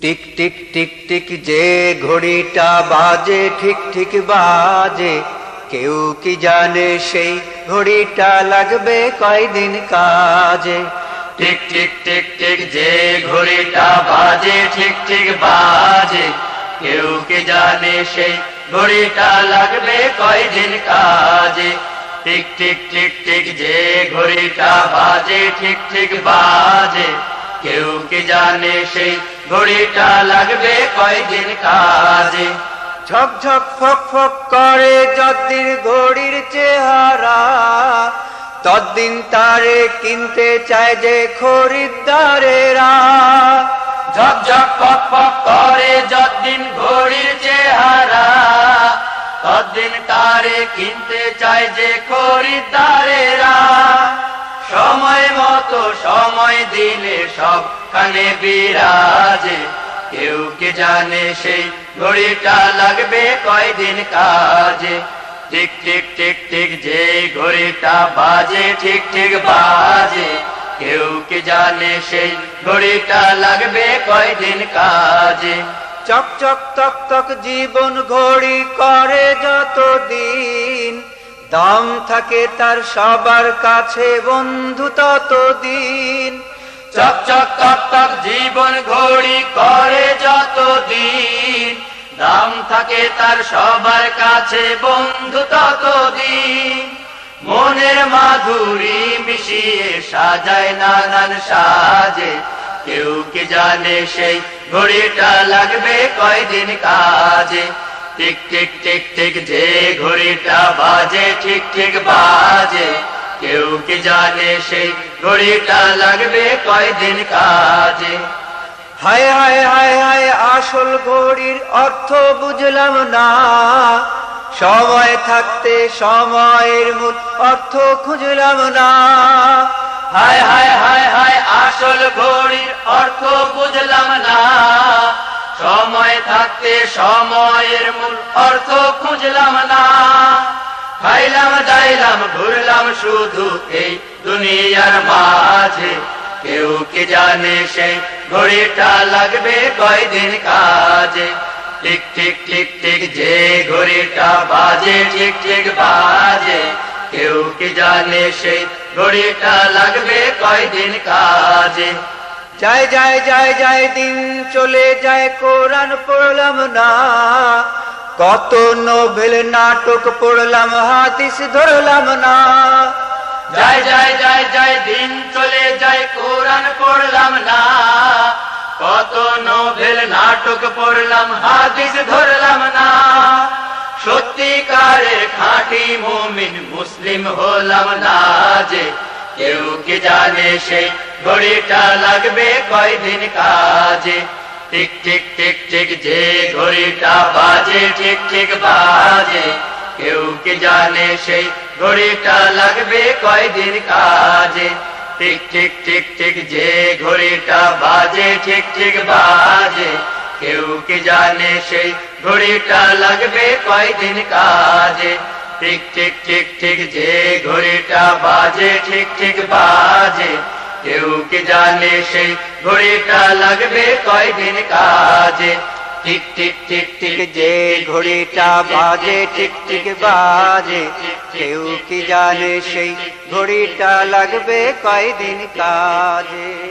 Tick tick tick tick যে ঘড়িটা বাজে, ঠিক ঠিক বাজে। কেউ কি জানে সেই ঘড়িটা লাগবে কয়দিন কাজে? টিক টিক টিক টিক যে ঘড়িটা বাজে, ঠিক ঠিক বাজে। কেউ কি জানে সেই ঘড়িটা লাগবে কয়দিন কাজে? টিক টিক টিক টিক যে ঘড়িটা বাজে, ঠিক ঠিক বাজে। কেউ কি জানে সেই ঘড়িটা লাগবে কয়দিন কাজে? ঝক ঝক ফক ফক করে যদ্দিন ঘড়ির চেহারা তদ্দিন তারে কিনতে চায় যে খরিদ্দারেরা। ঝক ঝক ফক পক করে যদ্দিন ঘড়ির চেহারা তদ্দিন তারে কিনতে চায় যে খরিদ্দারেরা সময় মতো সময় দিলে সব কানে বিরাজে? কেউ কে জানে সেই ঘড়িটা লাগবে কয়দিন কাজে? টিক টিক টিক টিক, যে ঘড়িটা বাজে ঠিক ঠিক বাজে। কেউ কি জানে সেই ঘড়িটা লাগবে কয়দিন কাজে? চক চক তক তক জীবন ঘড়ি করে যত দিন দাম থাকে তার সবার কাছে বন্ধু তত দিন চক চক টক টক জীবন ঘড়ি করে যত দিন দাম থাকে তার সবার কাছে বন্ধু তত দিন মনের মাধুরী মিশিয়ে সাজায় নানান সাজে। কেউ কি জানে সেই ঘড়িটা লাগবে কয়দিন কাজে? টিক টিক টিক ঠিক যে ঘড়িটা বাজে ঠিক ঠিক বাজে। কেউ কি জানে সেই ঘড়িটা লাগবে কয়দিন কাজে? হায় হায় হায় হায়, আসল ঘড়ির অর্থ বুঝলাম না। সময় থাকতে সময়ের মূল অর্থ খুঁজলাম না। হায় হায় হায় হায়, আসল ঘড়ির অর্থ বুঝলাম না। থাকতে সময়ের মূল অর্থ খুঁজলাম না। খাইলাম দাইলাম ঘুরলাম শুধু এই দুনিয়ার মাঝে। কেউ কি জানে সেই ঘড়িটা লাগবে কয়দিন কাজে? টিক টিক টিক টিক, যে ঘড়িটা বাজে ঠিক ঠিক বাজে। কেউ কি জানে সেই ঘড়িটা লাগবে কয়দিন কাজে? যায় যায় যায় যায়, দিন চলে যায় কোরআন পড়লাম না। কত নোবেল নাটক পড়লাম, হাদিস ধরলাম না। যায় যায় যায় যায়, দিন চলে যায় কোরআন পড়লাম না। কত নোভেল নাটক পড়লাম, হাদিস ধরলাম না। সত্যিকারের খাঁটি মুমিন মুসলিম হলাম না যে কেউ কি জানে সেই ঘড়িটা লাগবে কয়দিন কাজে? টিক টিক টিক টিক যে ঘড়িটা বাজে ঠিক ঠিক বাজে। কেউ কি জানে সেই ঘড়িটা লাগবে কয়দিন কাজে? টিক টিক টিক টিক যে ঘড়িটা বাজে ঠিক ঠিক বাজে। কেউ কি জানে সেই ঘড়িটা লাগবে কয়দিন কাজে? টিক টিক টিক টিক যে ঘড়িটা বাজে ঠিক ঠিক বাজে। কেউ কি জানে সেই ঘড়িটা লাগবে কয়দিন কাজে? টিক টিক টিক টিক, যে ঘড়িটা বাজে, টিক টিক, বাজে। কেউ কি জানে সেই ঘড়িটা লাগবে কয়দিন কাজে?